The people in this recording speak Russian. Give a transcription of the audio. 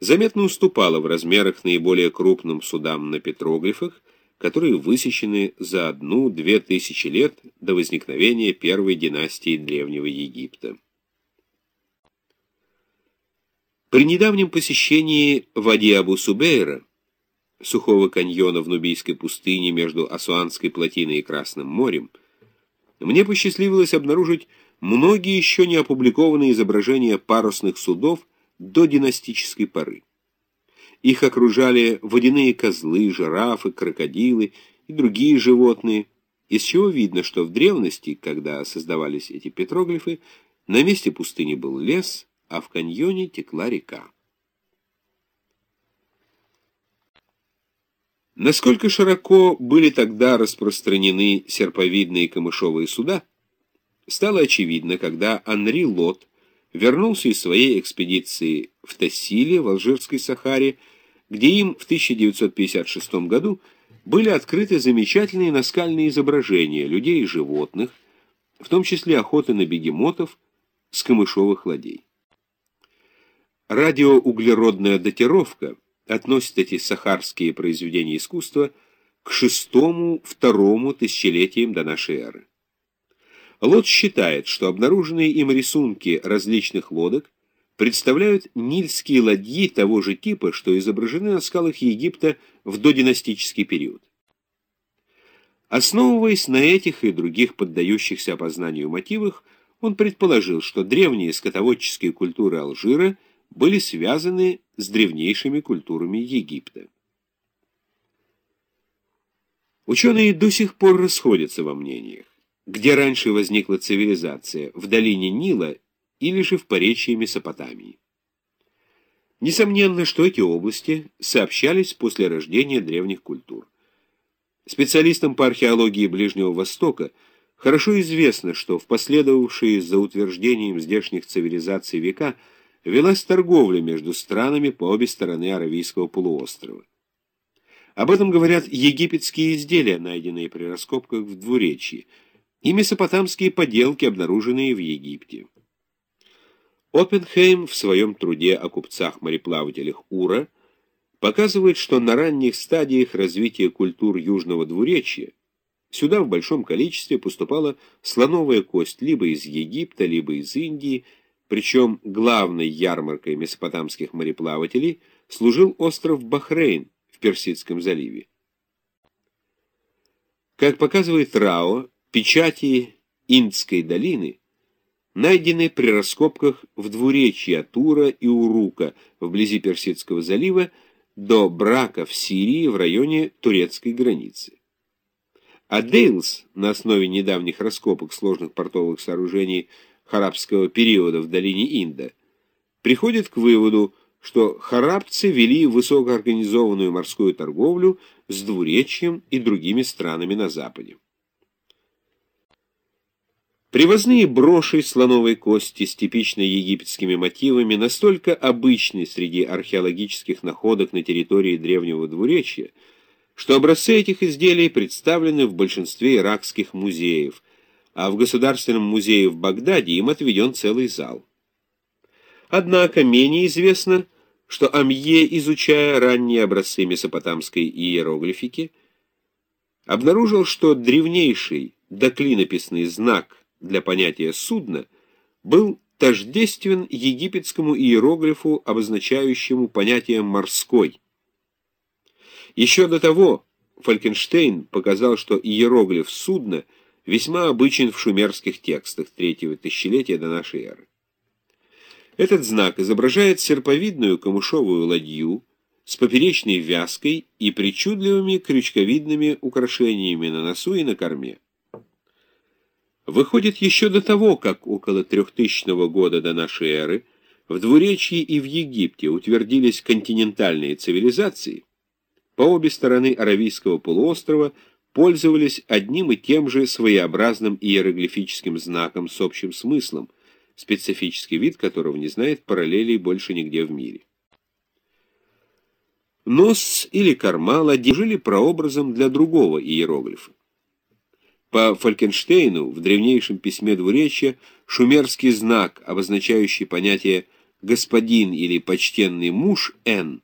заметно уступала в размерах наиболее крупным судам на петроглифах, которые высечены за одну-две тысячи лет до возникновения первой династии Древнего Египта. При недавнем посещении Вади Абу-Субейра, сухого каньона в Нубийской пустыне между Асуанской плотиной и Красным морем, мне посчастливилось обнаружить многие еще не опубликованные изображения парусных судов до династической поры. Их окружали водяные козлы, жирафы, крокодилы и другие животные, из чего видно, что в древности, когда создавались эти петроглифы, на месте пустыни был лес, а в каньоне текла река. Насколько широко были тогда распространены серповидные камышовые суда, стало очевидно, когда Анри Лот вернулся из своей экспедиции в Тассиле, в Алжирской Сахаре, где им в 1956 году были открыты замечательные наскальные изображения людей и животных, в том числе охоты на бегемотов с камышовых ладей. Радиоуглеродная датировка относит эти сахарские произведения искусства к шестому-второму тысячелетиям до нашей эры. Лот считает, что обнаруженные им рисунки различных лодок представляют нильские ладьи того же типа, что изображены на скалах Египта в додинастический период. Основываясь на этих и других поддающихся опознанию мотивах, он предположил, что древние скотоводческие культуры Алжира были связаны с древнейшими культурами Египта. Ученые до сих пор расходятся во мнениях где раньше возникла цивилизация, в долине Нила или же в поречье Месопотамии. Несомненно, что эти области сообщались после рождения древних культур. Специалистам по археологии Ближнего Востока хорошо известно, что в последовавшие за утверждением здешних цивилизаций века велась торговля между странами по обе стороны Аравийского полуострова. Об этом говорят египетские изделия, найденные при раскопках в Двуречье, и месопотамские поделки, обнаруженные в Египте. Оппенхейм в своем труде о купцах-мореплавателях Ура показывает, что на ранних стадиях развития культур Южного двуречья сюда в большом количестве поступала слоновая кость либо из Египта, либо из Индии, причем главной ярмаркой месопотамских мореплавателей служил остров Бахрейн в Персидском заливе. Как показывает Рао, Печати Индской долины найдены при раскопках в двуречье Тура и Урука вблизи Персидского залива до брака в Сирии в районе турецкой границы. А Дейлс на основе недавних раскопок сложных портовых сооружений харабского периода в долине Инда приходит к выводу, что харабцы вели высокоорганизованную морскую торговлю с двуречьем и другими странами на Западе. Привозные броши слоновой кости с типично египетскими мотивами настолько обычны среди археологических находок на территории Древнего Двуречья, что образцы этих изделий представлены в большинстве иракских музеев, а в Государственном музее в Багдаде им отведен целый зал. Однако менее известно, что Амье, изучая ранние образцы месопотамской иероглифики, обнаружил, что древнейший доклинописный знак – для понятия судна был тождествен египетскому иероглифу, обозначающему понятие «морской». Еще до того Фалькенштейн показал, что иероглиф судна весьма обычен в шумерских текстах третьего тысячелетия до нашей эры. Этот знак изображает серповидную камышовую ладью с поперечной вязкой и причудливыми крючковидными украшениями на носу и на корме. Выходит, еще до того, как около 3000 года до нашей эры в Двуречье и в Египте утвердились континентальные цивилизации, по обе стороны Аравийского полуострова пользовались одним и тем же своеобразным иероглифическим знаком с общим смыслом, специфический вид которого не знает параллелей больше нигде в мире. Нос или корма ладьи прообразом для другого иероглифа. По Фалькенштейну в древнейшем письме двуречья шумерский знак, обозначающий понятие господин или почтенный муж Н